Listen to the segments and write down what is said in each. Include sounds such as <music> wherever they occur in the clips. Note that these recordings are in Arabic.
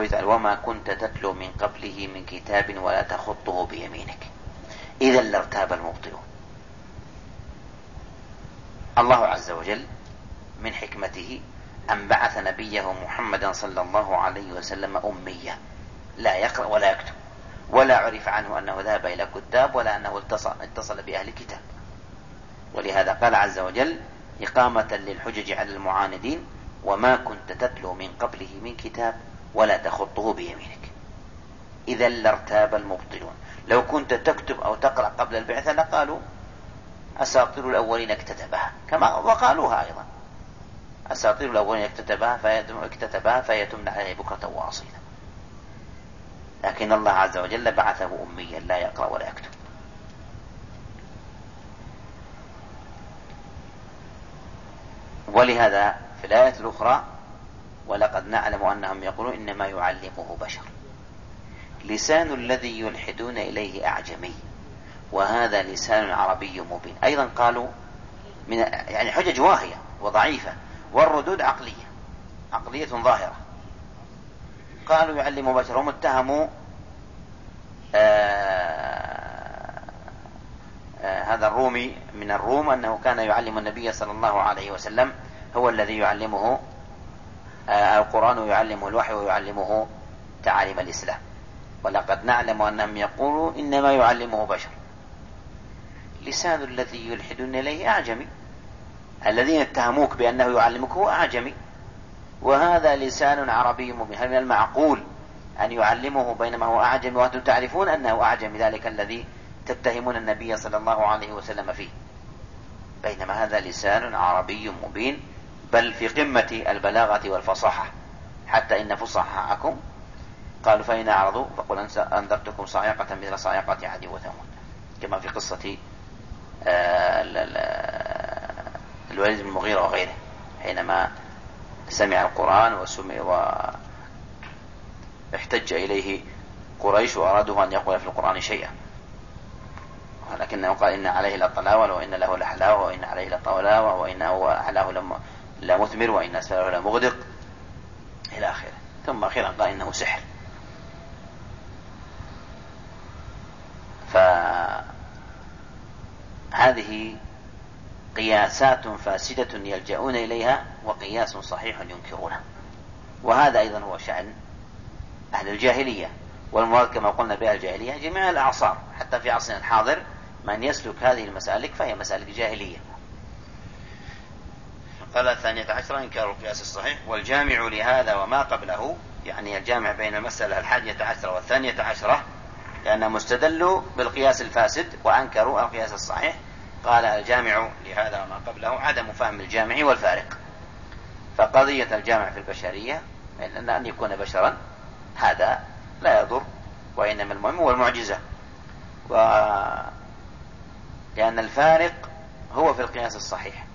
قوله تعالى وما كنت تتلو من قبله من كتاب ولا تخطه بيمينك؟ إذا لارتاب المبطلون. الله عز وجل من حكمته أن بعث نبيه محمدا صلى الله عليه وسلم أميا لا يقرأ ولا يكتب ولا عرف عنه أنه ذهب إلى كتاب ولا أنه اتصل, اتصل بأهل كتاب ولهذا قال عز وجل إقامة للحجج على المعاندين وما كنت تتلو من قبله من كتاب ولا تخطه بيمينك. إذا لارتاب المبطلون. لو كنت تكتب أو تقرأ قبل البعثة لقالوا أساطير الأولين اكتتبها. كما وقالوها أيضا. أساطير الأولين اكتتبها فيتم اكتتبها فيتم عليه بكرة وأصيلا. لكن الله عز وجل بعثه أميا لا يقرأ ولا يكتب. ولهذا في الآية الأخرى ولقد نعلم أنهم يقولون إنما يعلمه بشر. لسان الذي يلحدون إليه أعجمي وهذا لسان عربي مبين. أيضا قالوا من يعني حجج واهية وضعيفة والردود عقلية عقلية ظاهرة. قالوا يعلم بشر هم اتهموا آه آه هذا الرومي من الروم أنه كان يعلم النبي صلى الله عليه وسلم هو الذي يعلمه القرآن يعلمه الوحي ويعلمه تعاليم الإسلام. ولقد نعلم أنهم يقولوا إنما يعلمه بشر. لسان الذي يلحدون إليه أعجمي. الذين اتهموك بأنه يعلمك هو أعجمي. وهذا لسان عربي مبين. هل من المعقول أن يعلمه بينما هو أعجمي وأنتم تعرفون أنه أعجمي؟ ذلك الذي تتهمون النبي صلى الله عليه وسلم فيه. بينما هذا لسان عربي مبين. بل في قمة البلاغة والفصاحة. حتى إن فصحاءكم قالوا فإن أعرضوا فقل أنذرتكم صاعقة مثل صاعقة عاد وثمود. كما في قصة آه، الوليد بن المغيرة وغيره حينما سمع القرآن وسمع واحتج إليه قريش وأرادوا أن يقول في القرآن شيئا. ولكنه قال إن عليه لطلاوة وإن له لحلاوة وإن عليه لطلاوة وإنه أعلاه لمثمر وإن أسفله لمغدق إلى آخره. ثم أخيرا قال إنه سحر. فهذه قياسات فاسدة يلجؤون إليها وقياس صحيح ينكرونه وهذا أيضا هو شأن أهل الجاهلية. والمراد كما قلنا بها الجاهلية جميع الأعصار. حتى في عصرنا الحاضر من يسلك هذه المسالك فهي مسالك جاهلية. قال الثانية عشرة إنكار القياس الصحيح. والجامع لهذا وما قبله يعني الجامع بين المسألة الحادية عشرة والثانية عشرة لأنهم استدلوا بالقياس الفاسد وأنكروا القياس الصحيح. قال الجامع لهذا وما قبله عدم فهم الجامع والفارق. فقضية الجامع في البشرية أن أن يكون بشرا هذا لا يضر وإنما المهم هو المعجزة. و لأن الفارق هو في القياس الصحيح.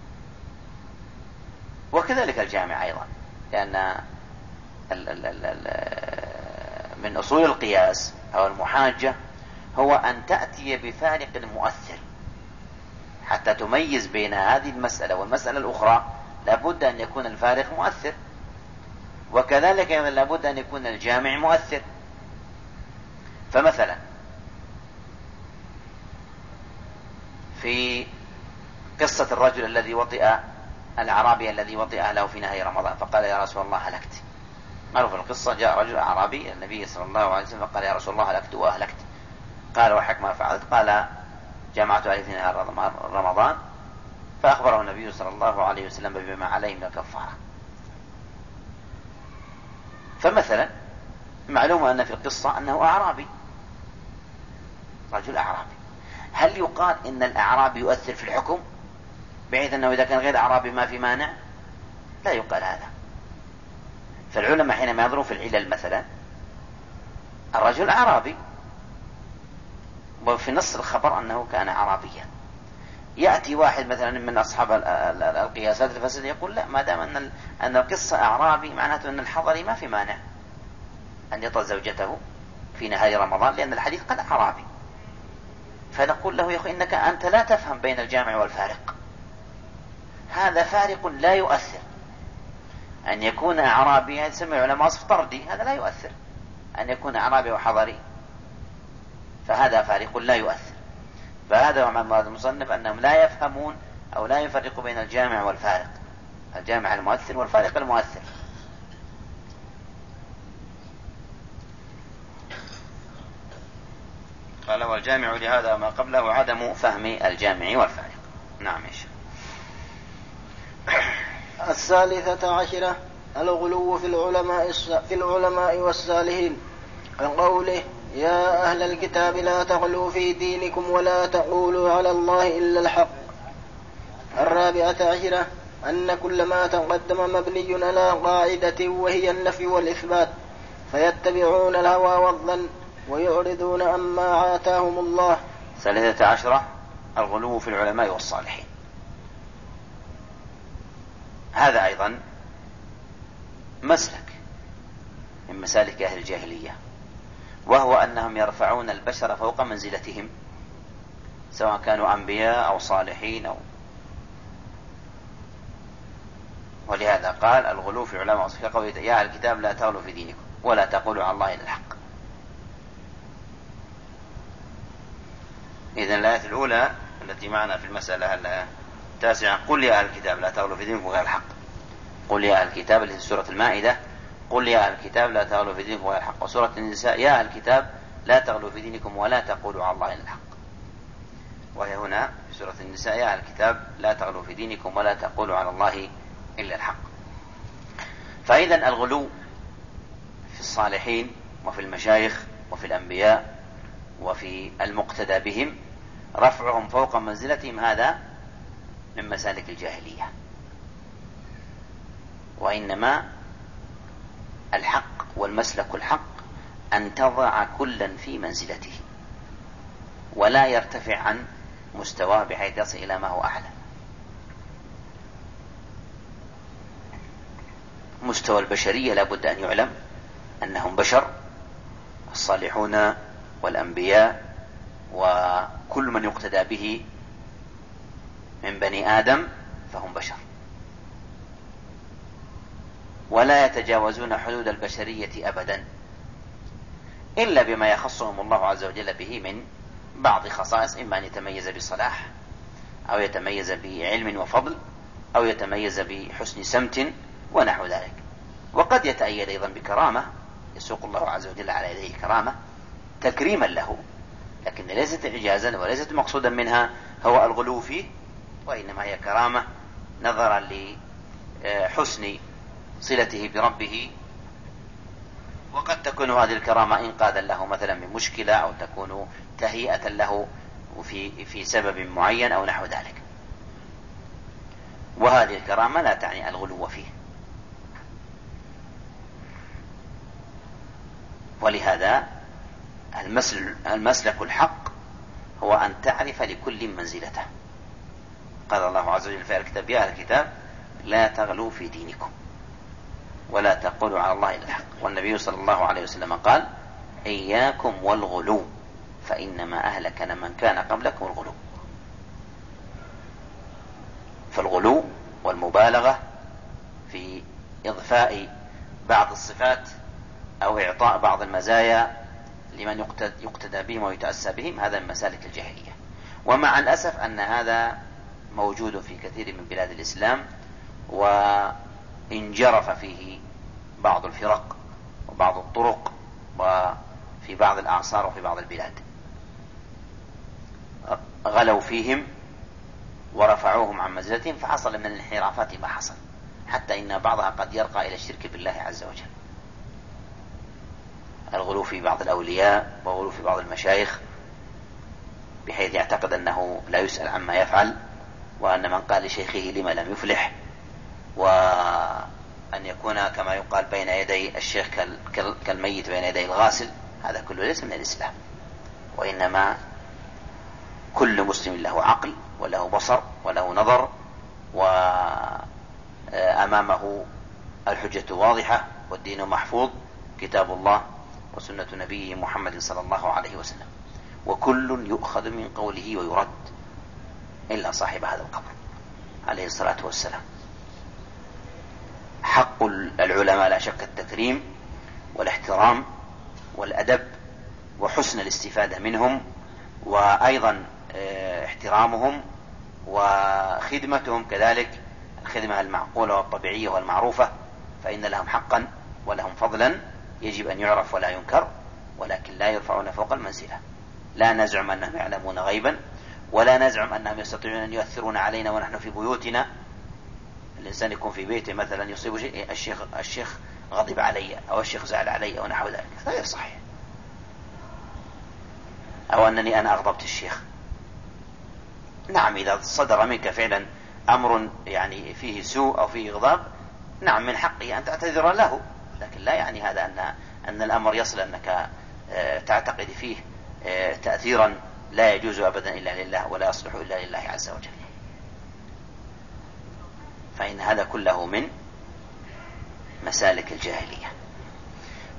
وكذلك الجامع أيضا لأن من أصول القياس أو المحاجة هو أن تأتي بفارق مؤثر حتى تميز بين هذه المسألة والمسألة الأخرى لابد أن يكون الفارق مؤثر. وكذلك لابد أن يكون الجامع مؤثر. فمثلا في قصة الرجل الذي وطئ الأعرابي الذي وطئ أهله في نهاية رمضان فقال يا رسول الله هلكت معروف القصة جاء رجل أعرابي النبي صلى الله عليه وسلم فقال يا رسول الله هلكت وأهلكت. قال وحك ما فعلت. قال جمعت عليه في نهار رمضان فأخبره النبي صلى الله عليه وسلم بما عليه من الكفارة. فمثلا معلوم أن في القصة أنه أعرابي. رجل أعرابي. هل يقال إن الأعرابي يؤثر في الحكم؟ بحيث أنه إذا كان غير أعرابي ما في مانع لا يقال هذا. فالعلماء حينما ينظرون في العلل مثلا الرجل أعرابي. وفي نص الخبر أنه كان أعرابيا. يأتي واحد مثلا من أصحاب القياسات الفاسدة يقول لا ما دام أن أن القصة أعرابي معناته أن الحضري ما في مانع أن يطأ زوجته في نهاية رمضان لأن الحديث قال أعرابي. فنقول له يا أخي إنك أنت لا تفهم بين الجامع والفارق. هذا فارق لا يؤثر. أن يكون أعرابي هذا يسمى علماء وصف طردي هذا لا يؤثر. أن يكون أعرابي وحضري فهذا فارق لا يؤثر. فهذا معنى مراد المصنف أنهم لا يفهمون أو لا يفرقوا بين الجامع والفارق. الجامع المؤثر والفارق المؤثر. قال والجامع لهذا وما قبله عدم فهم الجامع والفارق. نعم إيش <coughs> الثالثة عشرة الغلو في العلماء في العلماء والصالحين. قوله يا أهل الكتاب لا تغلوا في دينكم ولا تقولوا على الله إلا الحق. الرابعة عشرة أن كل ما تقدم مبني على قاعدة وهي النفي والإثبات. فيتبعون الهوى والظن ويعرضون عما آتاهم الله. ثالثة عشرة الغلو في العلماء والصالحين. هذا أيضا مسلك من مسالك أهل الجاهلية وهو أنهم يرفعون البشر فوق منزلتهم سواء كانوا أنبياء أو صالحين أو ولهذا قال الغلو في علماء في قوله يا الكتاب لا تغلوا في دينكم ولا تقولوا على الله إلا الحق. إذا الآية الأولى التي معنا في المسألة التاسعة قل يا أهل الكتاب لا تغلوا في دينكم غير الحق. قل يا أهل الكتاب التي في سورة المائدة قل يا أهل الكتاب لا تغلوا في دينكم غير الحق. وسورة النساء يا أهل الكتاب لا تغلوا في دينكم ولا تقولوا على الله إلا الحق. وهي هنا في سورة النساء يا أهل الكتاب لا تغلوا في دينكم ولا تقولوا على الله إلا الحق. فإذا الغلو في الصالحين وفي المشايخ وفي الأنبياء وفي المقتدى بهم رفعهم فوق منزلتهم هذا من مسالك الجاهلية. وإنما الحق والمسلك الحق أن تضع كلا في منزلته ولا يرتفع عن مستواه بحيث يصل إلى ما هو أعلى. مستوى البشرية لا بد أن يعلم أنهم بشر الصالحون والأنبياء وكل من يقتدى به من بني آدم فهم بشر. ولا يتجاوزون حدود البشرية أبدا إلا بما يخصهم الله عز وجل به من بعض خصائص إما أن يتميز بصلاح أو يتميز بعلم وفضل أو يتميز بحسن سمت ونحو ذلك. وقد يتأيد أيضا بكرامة يسوق الله عز وجل على يديه كرامة تكريما له لكن ليست إعجازا وليست مقصودا منها هو الغلو فيه وإنما هي كرامة نظرا لحسن صلته بربه وقد تكون هذه الكرامة إنقاذا له مثلا من مشكلة أو تكون تهيئة له في في سبب معين أو نحو ذلك. وهذه الكرامة لا تعني الغلو فيه. ولهذا المسلك الحق هو أن تعرف لكل منزلته. قال الله عز وجل في الكتاب يا الكتاب لا تغلوا في دينكم. ولا تقولوا على الله إلا الحق والنبي صلى الله عليه وسلم قال إياكم والغلو فإنما أهلك من كان قبلكم الغلو فالغلو والمبالغة في إضفاء بعض الصفات أو إعطاء بعض المزايا لمن يقتدى بهم ويتأسى بهم هذا من مسالك الجاهلية ومع الأسف أن هذا موجود في كثير من بلاد الإسلام و انجرف فيه بعض الفرق وبعض الطرق وفي بعض الأعصار وفي بعض البلاد. غلوا فيهم ورفعوهم عن منزلتهم فحصل من الانحرافات ما حصل حتى إن بعضها قد يرقى إلى الشرك بالله عز وجل. الغلو في بعض الأولياء والغلو في بعض المشايخ بحيث يعتقد أنه لا يسأل عما يفعل وأن من قال لشيخه لما لم يفلح وأن يكون كما يقال بين يدي الشيخ كالميت بين يدي الغاسل. هذا كله ليس من الإسلام وإنما كل مسلم له عقل وله بصر وله نظر وأمامه الحجة واضحة والدين محفوظ كتاب الله وسنة نبيه محمد صلى الله عليه وسلم. وكل يؤخذ من قوله ويرد. إلا صاحب هذا القبر عليه الصلاة والسلام. وحق العلماء لا شك التكريم والاحترام والأدب وحسن الاستفادة منهم وأيضا آه، احترامهم وخدمتهم كذلك الخدمة المعقولة والطبيعية والمعروفة فإن لهم حقا ولهم فضلا يجب أن يعرف ولا ينكر ولكن لا يرفعون فوق المنزلة. لا نزعم أنهم يعلمون غيبا ولا نزعم أنهم يستطيعون أن يؤثرون علينا ونحن في بيوتنا. الإنسان يكون في بيته مثلا يصيب شيء الشيخ الشيخ غضب علي أو الشيخ زعل علي أو نحو ذلك. غير صحيح. أو أنني أنا أغضبت الشيخ. نعم إذا صدر منك فعلا أمر يعني فيه سوء أو فيه غضب نعم من حقه أن تعتذر له. لكن لا يعني هذا أن أن الأمر يصل أنك آه، تعتقد فيه آه، تأثيرا لا يجوز أبدا إلا لله ولا يصلح إلا لله عز وجل. فإن هذا كله من مسالك الجاهلية.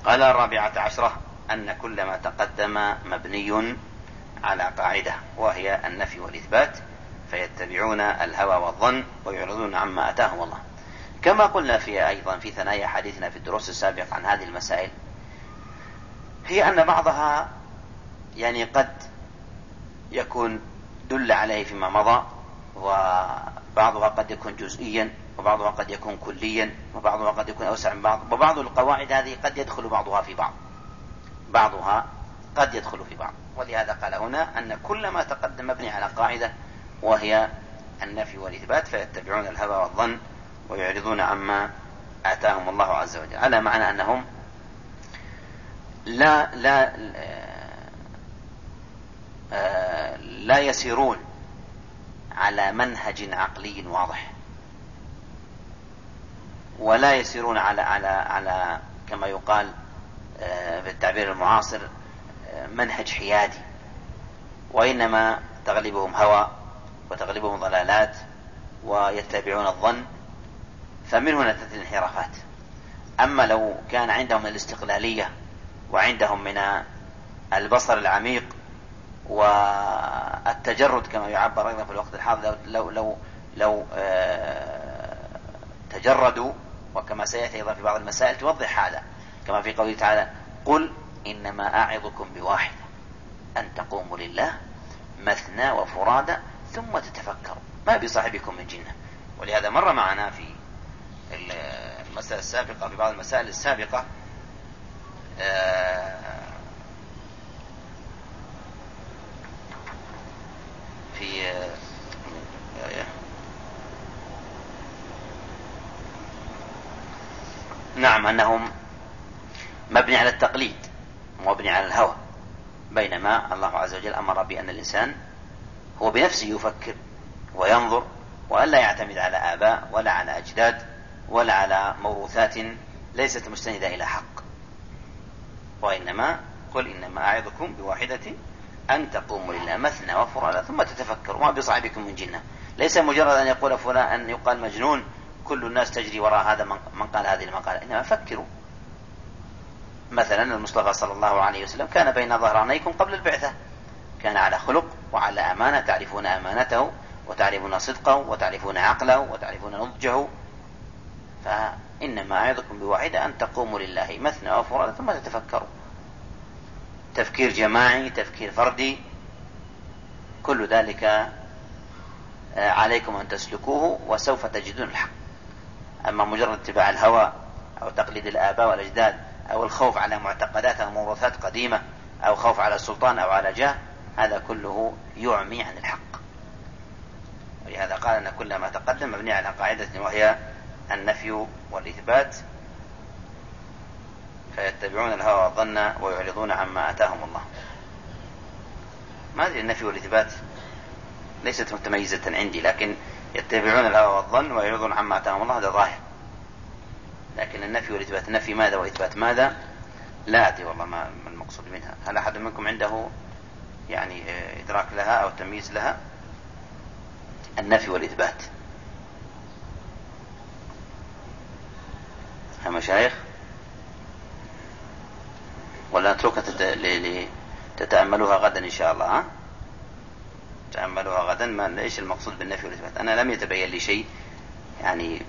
قال الرابعة عشرة أن كل ما تقدم مبني على قاعدة وهي النفي والإثبات فيتبعون الهوى والظن ويعرضون عما أتاهم الله. كما قلنا في أيضا في ثنايا حديثنا في الدروس السابقة عن هذه المسائل هي أن بعضها يعني قد يكون دل عليه فيما مضى وبعضها قد يكون جزئيا وبعضها قد يكون كليا وبعضها قد يكون أوسع من بعض وبعض القواعد هذه قد يدخل بعضها في بعض. بعضها قد يدخل في بعض. ولهذا قال هنا أن كل ما تقدم مبني على قاعدة وهي النفي والإثبات فيتبعون الهوى والظن ويعرضون عما آتاهم الله عز وجل. على معنى أنهم لا لا لا يسيرون على منهج عقلي واضح. ولا يسيرون على على على كما يقال آه، في التعبير المعاصر آه، منهج حيادي. وإنما تغلبهم هوى وتغلبهم ضلالات ويتبعون الظن فمن هنا تأتي الانحرافات. أما لو كان عندهم الاستقلالية وعندهم من البصر العميق والتجرد كما يعبر أيضا في الوقت الحاضر لو لو لو آه، تجردوا وكما سيأتي أيضا في بعض المسائل توضح هذا. كما في قوله تعالى قل إنما أعظكم بواحدة أن تقوموا لله مثنى وفرادى ثم تتفكروا. ما بصاحبكم من جنة. ولهذا مر معنا في المسألة السابقة في بعض المسائل السابقة في آه، نعم أنهم مبني على التقليد مبني على الهوى بينما الله عز وجل أمر بأن الإنسان هو بنفسه يفكر وينظر وألا يعتمد على آباء ولا على أجداد ولا على موروثات ليست مستندة إلى حق. وإنما قل إنما أعظكم بواحدة أن تقوموا لله مثنى وفرادا ثم تتفكروا ما بصاحبكم من جنة. ليس مجرد أن يقول فلان أن يقال مجنون. كل الناس تجري وراء هذا من قال هذه المقالة. إنما فكروا. مثلا المصطفى صلى الله عليه وسلم كان بين ظهرانيكم قبل البعثة. كان على خلق وعلى أمانة تعرفون أمانته وتعرفون صدقه وتعرفون عقله وتعرفون نضجه فإنما أعظكم بواحدة أن تقوموا لله مثنى وفرادى ثم تتفكروا. تفكير جماعي تفكير فردي كل ذلك آه، عليكم أن تسلكوه وسوف تجدون الحق. أما مجرد اتباع الهوى أو تقليد الآباء والأجداد أو الخوف على معتقدات أو موروثات قديمة أو خوف على السلطان أو على جاه هذا كله يعمي عن الحق. ولهذا قال أن كل ما تقدم مبني على قاعدة وهي النفي والإثبات فيتبعون الهوى والظن ويعرضون عما آتاهم الله. ما أدري النفي والإثبات. ليست متميزة عندي لكن يتبعون الهوى والظن ويعرضون عما آتاهم الله هذا ظاهر. لكن النفي والإثبات نفي ماذا وإثبات؟ ماذا؟ لا أدري والله ما المقصود منها. هل أحد منكم عنده يعني إدراك لها أو تمييز لها؟ النفي والإثبات. يا مشايخ؟ ولا نتركها تتأملوها غدا إن شاء الله ها؟ تأملوها غدا. ما إيش المقصود بالنفي والإثبات؟ أنا لم يتبين لي شيء يعني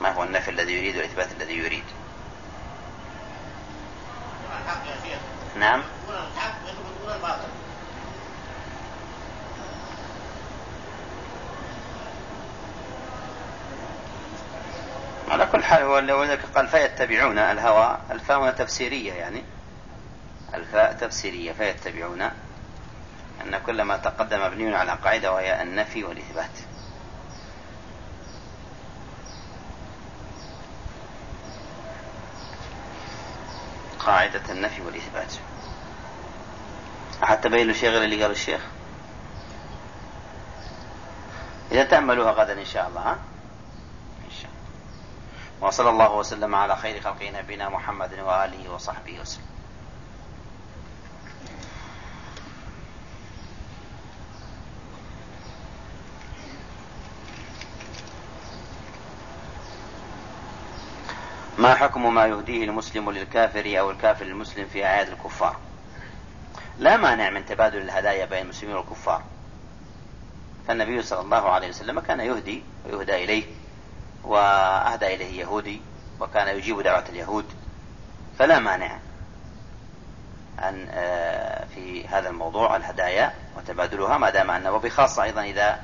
ما هو النفي الذي يريد والإثبات الذي يريد. نعم؟ على كل حال لو قال فيتبعون الهوى الفاء تفسيرية يعني. الفاء تفسيرية فيتبعون أن كل ما تقدم مبني على قاعدة وهي النفي والإثبات. قاعدة النفي والإثبات. حتى بين شيء غير اللي قال الشيخ؟ إذا تأملوها غدا إن شاء الله ها؟ وصلى الله وسلم على خير خلق نبينا محمد وآله وصحبه وسلم. ما حكم ما يهديه المسلم للكافر أو الكافر للمسلم في أعياد الكفار؟ لا مانع من تبادل الهدايا بين المسلمين والكفار. فالنبي صلى الله عليه وسلم كان يهدي ويهدى إليه. وأهدى إليه يهودي وكان يجيب دعوة اليهود فلا مانع أن آه، في هذا الموضوع الهدايا وتبادلها ما دام أنه وبخاصة أيضا إذا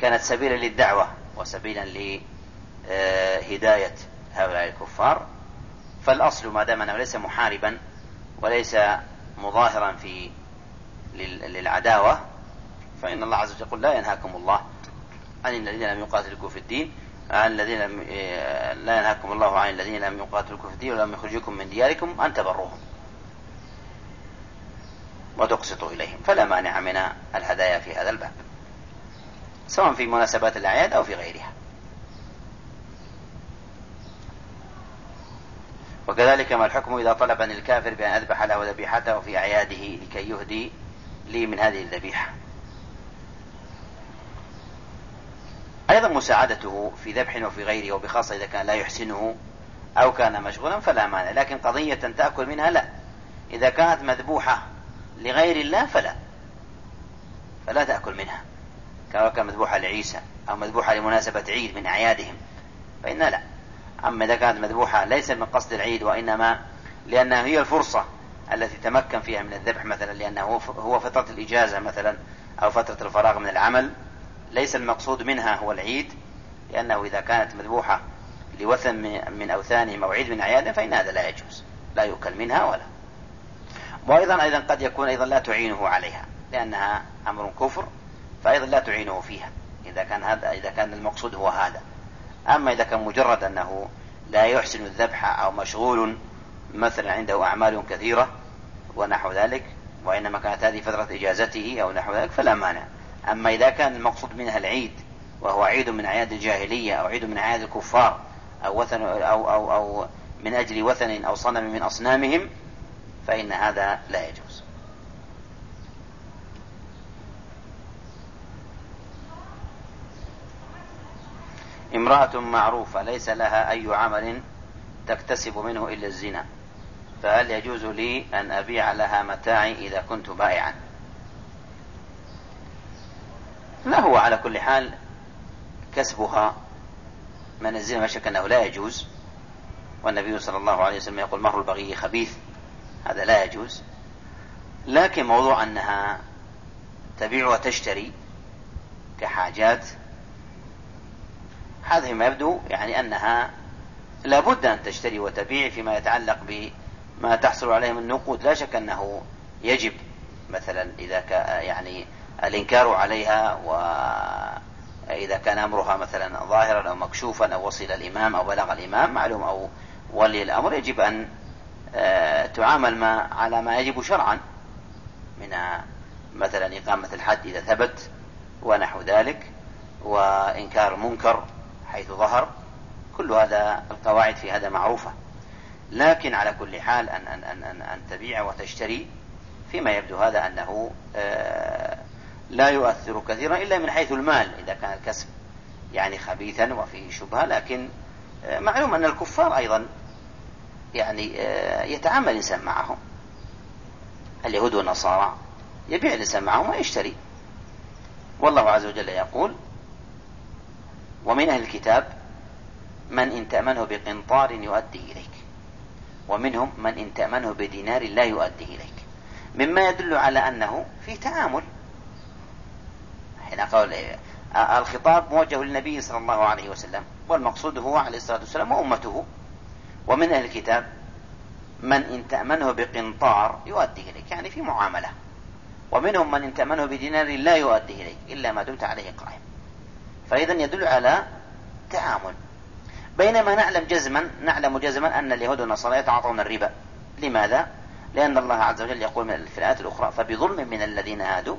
كانت سبيلا للدعوة وسبيلا لهداية هؤلاء الكفار فالأصل ما دام أنه ليس محاربا وليس مظاهرا في للعداوة فإن الله عز وجل يقول لا ينهاكم الله عن الذين لم يقاتلكم في الدين. عن الذين لم لا ينهاكم الله عن الذين لم يقاتلكم في الدين ولم يخرجوكم من دياركم أن تبروهم. وتقسطوا إليهم. فلا مانع من الهدايا في هذا الباب. سواء في مناسبات الأعياد أو في غيرها. وكذلك ما الحكم إذا طلبني الكافر بأن أذبح له ذبيحته في أعياده لكي يهدي لي من هذه الذبيحة. أيضا مساعدته في ذبح وفي غيره وبخاصة إذا كان لا يحسنه أو كان مشغولا فلا مانع لكن قضية تأكل منها لا. إذا كانت مذبوحة لغير الله فلا. فلا تأكل منها. كان مذبوحة لعيسى أو مذبوحة لمناسبة عيد من أعيادهم فإنها لا. أما إذا كانت مذبوحة ليس من قصد العيد وإنما لأنها هي الفرصة التي تمكن فيها من الذبح مثلا لأنه هو فترة الإجازة مثلا أو فترة الفراغ من العمل. ليس المقصود منها هو العيد لأنه إذا كانت مذبوحة لوثن من أوثانهم أو عيد من أعيادهم فإن هذا لا يجوز لا يؤكل منها ولا. وأيضا أيضا قد يكون أيضا لا تعينه عليها لأنها أمر كفر فأيضا لا تعينه فيها إذا كان هذا إذا كان المقصود هو هذا. أما إذا كان مجرد أنه لا يحسن الذبح أو مشغول مثلا عنده أعمال كثيرة ونحو ذلك وإنما كانت هذه فترة إجازته أو نحو ذلك فلا مانع. أما إذا كان المقصود منها العيد وهو عيد من أعياد الجاهلية أو عيد من أعياد الكفار أو وثن أو أو أو من أجل وثن أو صنم من أصنامهم فإن هذا لا يجوز. امرأة معروفة ليس لها أي عمل تكتسب منه إلا الزنا فهل يجوز لي أن أبيع لها متاعي إذا كنت بائعا لا هو على كل حال كسبها من الزنا ما شك أنه لا يجوز والنبي صلى الله عليه وسلم يقول مهر البغي خبيث هذا لا يجوز. لكن موضوع أنها تبيع وتشتري كحاجات هذا ما يبدو يعني أنها لابد أن تشتري وتبيع فيما يتعلق بما تحصل عليه من نقود. لا شك أنه يجب مثلا إذا يعني الإنكار عليها وإذا كان أمرها مثلا ظاهرا أو مكشوفا أو وصل الإمام أو بلغ الإمام معلوم أو ولي الأمر يجب أن آه، تعامل ما على ما يجب شرعا من مثلا إقامة الحد إذا ثبت ونحو ذلك وإنكار المنكر حيث ظهر. كل هذا القواعد في هذا معروفة. لكن على كل حال أن, أن, أن, أن, أن تبيع وتشتري فيما يبدو هذا أنه آه، لا يؤثر كثيرا إلا من حيث المال إذا كان الكسب يعني خبيثا وفيه شبهة لكن آه، معلوم أن الكفار أيضا يعني آه، يتعامل الإنسان معهم. اليهود والنصارى يبيع الإنسان معهم ويشتري. والله عز وجل يقول ومن أهل الكتاب من إن تأمنه بقنطار يؤدي إليك ومنهم من إن تأمنه بدينار لا يؤدي إليك. مما يدل على أنه في تعامل حين قول الخطاب موجه للنبي صلى الله عليه وسلم والمقصود هو عليه الصلاة والسلام وأمته. ومن أهل الكتاب من إن تأمنه بقنطار يؤدي إليك يعني في معاملة. ومنهم من إن تأمنه بدينار لا يؤدي إليك إلا ما دمت عليه قائم. فإذا يدل على تعامل. بينما نعلم جزما نعلم جزما أن اليهود والنصارى يتعاطون الربا. لماذا؟ لأن الله عز وجل يقول في الآيات الأخرى فبظلم من الذين هادوا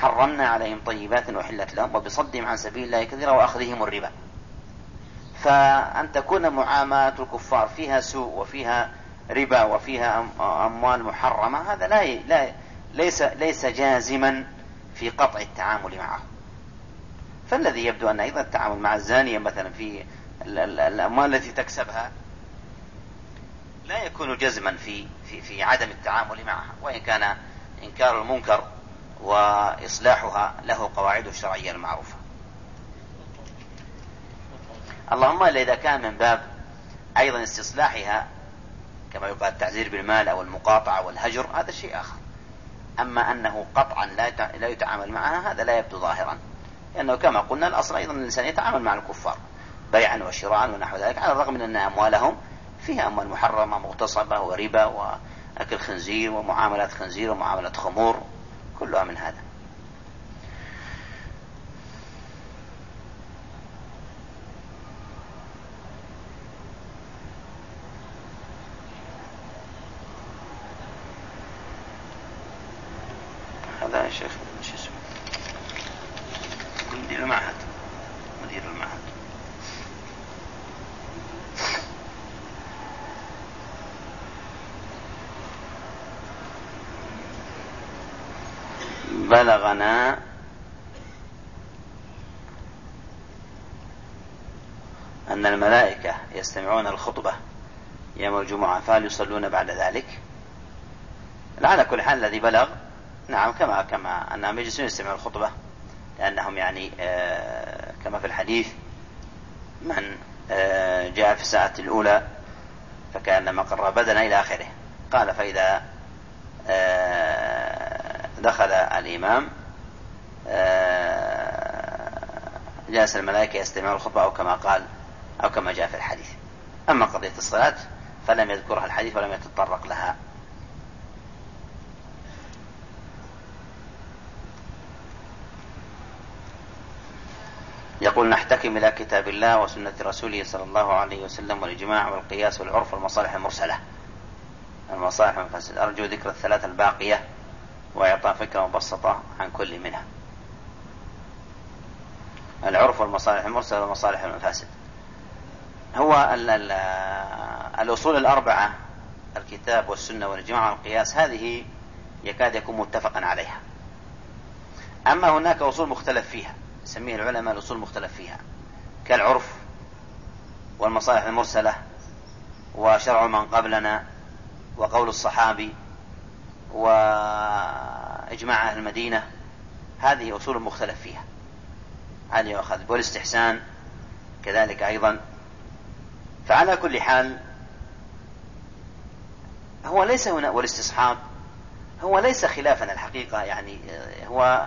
حرمنا عليهم طيبات وحلت لهم وبصدهم عن سبيل الله كثيرا وأخذهم الربا. فأن تكون معاملة الكفار فيها سوء وفيها ربا وفيها أموال محرمة هذا لا لا ليس ليس جازما في قطع التعامل معه. فالذي يبدو أن أيضا التعامل مع الزانية مثلا في الأموال التي تكسبها لا يكون جزما في في في عدم التعامل معها وإن كان إنكار المنكر وإصلاحها له قواعد الشرعية المعروفة. اللهم إلا إذا كان من باب أيضا استصلاحها كما يقال التعزير بالمال أو المقاطعة والهجر هذا شيء آخر. أما أنه قطعا لا يتعامل معها هذا لا يبدو ظاهرا. لأنه كما قلنا الأصل أيضا الإنسان يتعامل مع الكفار بيعا وشراء ونحو ذلك على الرغم من أن أموالهم فيها أموال محرمة مغتصبة وربا وأكل خنزير ومعاملات خنزير ومعاملات خمور. كلها من هذا. بلغنا أن الملائكة يستمعون الخطبة يوم الجمعة فهل يصلون بعد ذلك؟ على كل حال الذي بلغ نعم كما كما أنهم يجلسون يستمعون الخطبة لأنهم يعني آه، كما في الحديث من آه، جاء في الساعة الأولى فكأنما قر بدنا إلى آخره قال فإذا آه، دخل الإمام جلس الملائكة يستمعون الخطبة أو كما قال أو كما جاء في الحديث. أما قضية الصلاة فلم يذكرها الحديث ولم يتطرق لها. يقول نحتكم إلى كتاب الله وسنة رسوله صلى الله عليه وسلم والإجماع والقياس والعرف والمصالح المرسلة. المصالح المفسدة أرجو ذكر الثلاثة الباقية وإعطاء فكرة مبسطة عن كل منها. العرف والمصالح المرسلة والمصالح المفاسد هو ال ال الأصول الأربعة الكتاب والسنة والإجماع والقياس هذه يكاد يكون متفقا عليها. أما هناك أصول مختلف فيها يسميه العلماء الأصول المختلف فيها. كالعرف والمصالح المرسلة وشرع من قبلنا وقول الصحابي وإجماع أهل المدينة هذه أصول مختلف فيها. هذه يؤخذ والاستحسان كذلك أيضا. فعلى كل حال هو ليس هنا والاستصحاب هو ليس خلافا الحقيقة يعني هو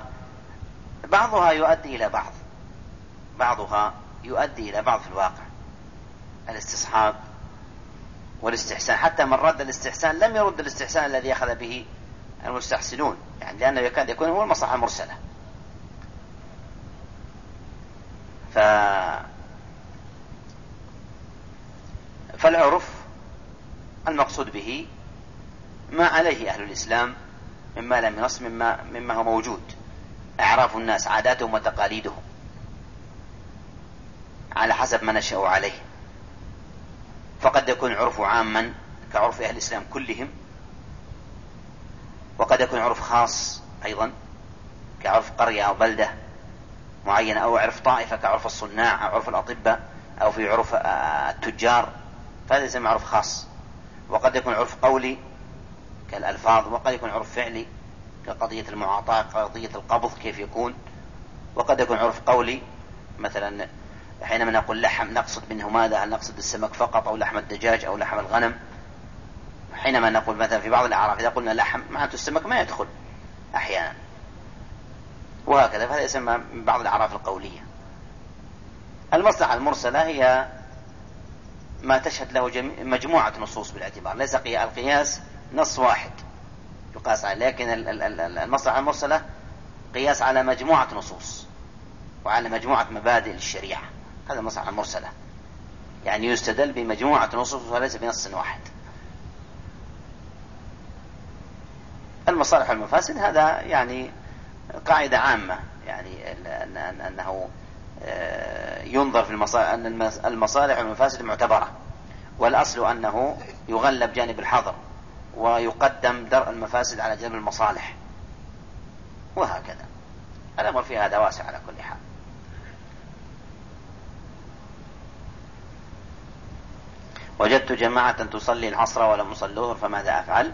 بعضها يؤدي إلى بعض بعضها يؤدي إلى بعض في الواقع. الاستصحاب والاستحسان حتى من رد الاستحسان لم يرد الاستحسان الذي أخذ به المستحسنون يعني لأنه يكاد يكون هو المصلحة المرسلة. فالعرف المقصود به ما عليه أهل الإسلام مما لم ينص مما مما هو موجود. إعراف الناس عاداتهم وتقاليدهم على حسب ما نشأوا عليه. فقد يكون عرف عاما كعرف أهل الإسلام كلهم وقد يكون عرف خاص أيضا كعرف قرية أو بلدة معينة أو عرف طائفة كعرف الصناع أو عرف الأطباء أو في عرف التجار. فهذا يسمى عرف خاص. وقد يكون عرف قولي كالألفاظ وقد يكون عرف فعلي كقضية المعاطاة قضية القبض كيف يكون. وقد يكون عرف قولي مثلا حينما نقول لحم نقصد منه ماذا؟ هل نقصد السمك فقط أو لحم الدجاج أو لحم الغنم؟ حينما نقول مثلا في بعض الأعراف إذا قلنا لحم معناته السمك ما يدخل أحيانا. وهكذا فهذا يسمى من بعض الأعراف القولية. المصلحة المرسلة هي ما تشهد له مجموعة نصوص بالاعتبار. ليس القياس نص واحد يقاس عليه لكن المصلحة المرسلة قياس على مجموعة نصوص وعلى مجموعة مبادئ للشريعة. هذا المصلحة المرسلة. يعني يستدل بمجموعة نصوص وليس بنص واحد. المصالح والمفاسد هذا يعني قاعدة عامة يعني أنه آه، ينظر في المصالح أن المصالح والمفاسد معتبرة والأصل أنه يغلب جانب الحظر ويقدم درء المفاسد على جانب المصالح. وهكذا. الأمر في هذا واسع على كل حال. وجدت جماعة تصلي العصر ولم يصلوه فماذا أفعل؟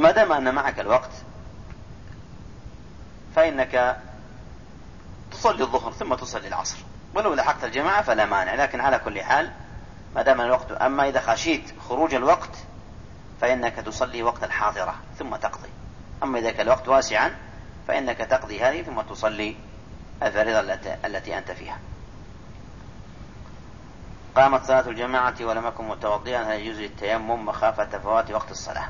ما دام أن معك الوقت فإنك تصلي الظهر ثم تصلي العصر. ولو لحقت الجماعة فلا مانع لكن على كل حال ما دام الوقت أما إذا خشيت خروج الوقت فإنك تصلي وقت الحاضرة ثم تقضي. أما إذا كان الوقت واسعا فإنك تقضي هذه ثم تصلي الفريضة التي أنت فيها. قامت صلاة الجماعة ولم أكن متوضئا هل يجوز التيمم مخافة فوات وقت الصلاة؟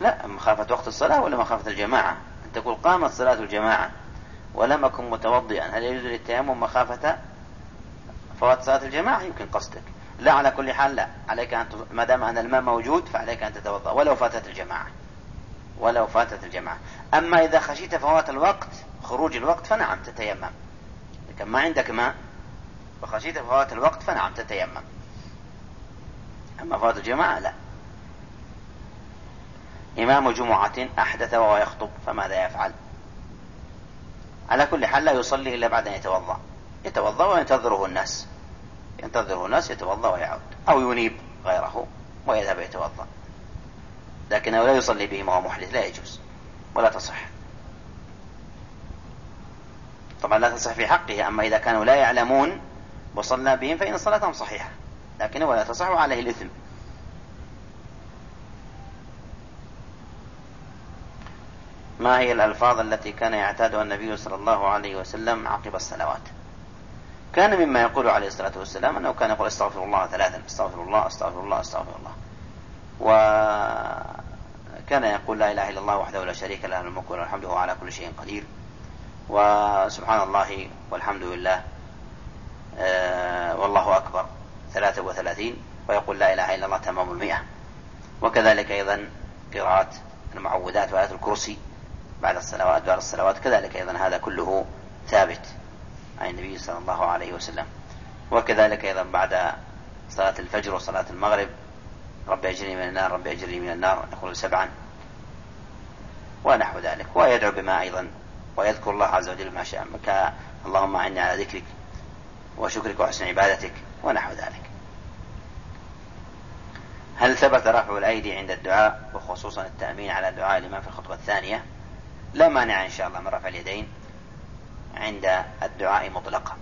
لا مخافة وقت الصلاة ولا مخافة الجماعة؟ أن تقول قامت صلاة الجماعة ولم أكن متوضئا. هل يجوز للتيمم مخافة فوات صلاة الجماعة؟ يمكن قصدك. لا على كل حال لا. عليك أن ما دام أن الماء موجود فعليك أن تتوضأ. ولو فاتت الجماعة. ولو فاتت الجماعة. أما إذا خشيت فوات الوقت خروج الوقت فنعم تتيمم. لكن ما عندك ماء وخشيت فوات الوقت فنعم تتيمم. أما فوات الجماعة لا. إمام جمعة أحدث وهو يخطب فماذا يفعل؟ على كل حال لا يصلي إلا بعد أن يتوضأ. يتوضأ وينتظره الناس. ينتظره الناس يتوضأ ويعود. أو ينيب غيره ويذهب يتوضأ. لكنه لا يصلي بهم وهو محدث لا يجوز. ولا تصح. طبعا لا تصح في حقه أما إذا كانوا لا يعلمون وصلى بهم فإن صلاتهم صحيحة. لكنه لا تصح وعليه الإثم. ما هي الألفاظ التي كان يعتادها النبي صلى الله عليه وسلم عقب الصلوات؟ كان مما يقول عليه الصلاة والسلام أنه كان يقول استغفر الله ثلاثا استغفر الله استغفر الله استغفر الله. وكان يقول لا إله إلا الله وحده لا شريك له الملك وله الحمد وهو على كل شيء قدير. وسبحان الله والحمد لله آه، والله أكبر ثلاثة وثلاثين ويقول لا إله إلا الله تمام المئة. وكذلك أيضا قراءة المعوذات وآيات الكرسي. بعد الصلوات بعد الصلوات. كذلك أيضا هذا كله ثابت عن النبي صلى الله عليه وسلم. وكذلك أيضا بعد صلاة الفجر وصلاة المغرب رب أجرني من النار رب أجرني من النار يقول سبعا ونحو ذلك. ويدعو بما أيضا ويذكر الله عز وجل ما شاء. اللهم أعني على ذكرك وشكرك وحسن عبادتك ونحو ذلك. هل ثبت رفع الأيدي عند الدعاء وخصوصا التأمين على دعاء الإمام في الخطبة الثانية؟ لا مانع إن شاء الله من رفع اليدين عند الدعاء مطلقا.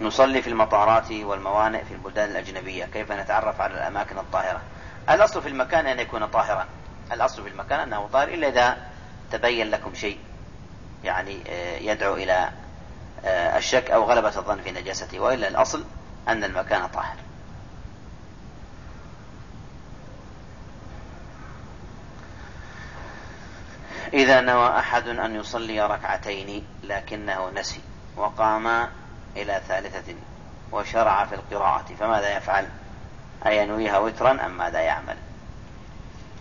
نصلي في المطارات والموانئ في البلدان الأجنبية. كيف نتعرف على الأماكن الطاهرة؟ الأصل في المكان أن يكون طاهرا. الأصل في المكان أنه طاهر إلا إذا تبين لكم شيء يعني آه، يدعو إلى آه، الشك أو غلبة الظن في نجاسته. وإلا الأصل أن المكان طاهر. إذا نوى أحد أن يصلي ركعتين لكنه نسي وقام إلى ثالثة وشرع في القراءة فماذا يفعل؟ أينويها وترا أم ماذا يعمل؟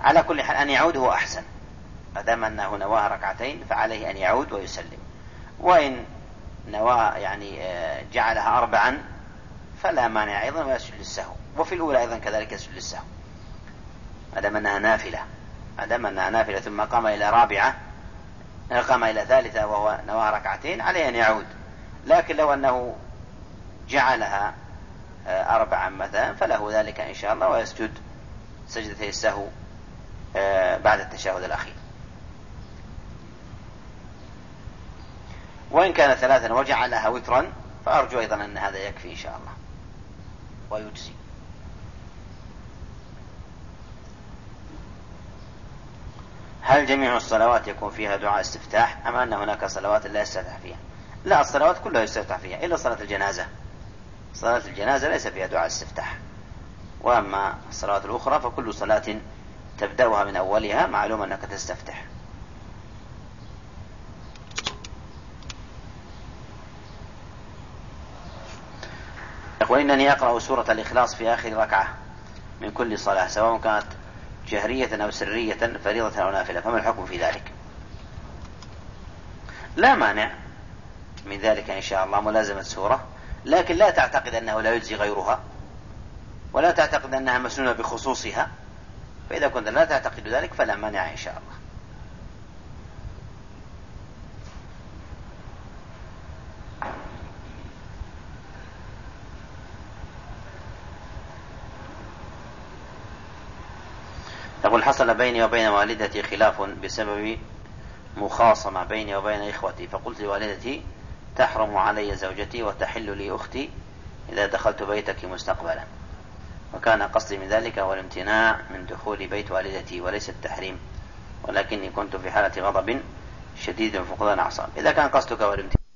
على كل حال أن يعود هو أحسن. ما دام أنه نواها ركعتين فعليه أن يعود ويسلم. وإن نوى يعني آه، جعلها أربعا فلا مانع أيضا ويسجد للسهو. وفي الأولى أيضا كذلك يسجد للسهو. ما دام أنها نافلة. ما دام أنها نافلة ثم قام إلى رابعة قام إلى ثالثة وهو نوى ركعتين عليه أن يعود. لكن لو أنه جعلها آه، أربعا مثلا فله ذلك إن شاء الله ويسجد سجدتي السهو بعد التشهد الأخير. وإن كان ثلاثا وجعلها وترا فأرجو أيضا أن هذا يكفي إن شاء الله. ويجزي. هل جميع الصلوات يكون فيها دعاء استفتاح أم أن هناك صلوات لا يستفتح فيها؟ لا الصلوات كلها يستفتح فيها إلا صلاة الجنازة. صلاة الجنازة ليس فيها دعاء استفتاح. وأما الصلاة الأخرى فكل صلاة تبدأها من أولها معلوم أنك تستفتح. يقول إنني أقرأ سورة الإخلاص في آخر ركعة من كل صلاة سواء كانت جهرية أو سرية فريضة أو نافلة فما الحكم في ذلك؟ لا مانع من ذلك إن شاء الله ملازمة سورة لكن لا تعتقد أنه لا يجزي غيرها ولا تعتقد أنها مسنونة بخصوصها فإذا كنت لا تعتقد ذلك فلا مانع إن شاء الله يقول حصل بيني وبين والدتي خلاف بسبب مخاصمة بيني وبين إخوتي فقلت لوالدتي تحرم علي زوجتي وتحل لي أختي إذا دخلت بيتك مستقبلا. وكان قصدي من ذلك هو الامتناع من دخول بيت والدتي وليس التحريم ولكني كنت في حالة غضب شديد فقدان أعصاب إذا كان قصدك هو الامتناع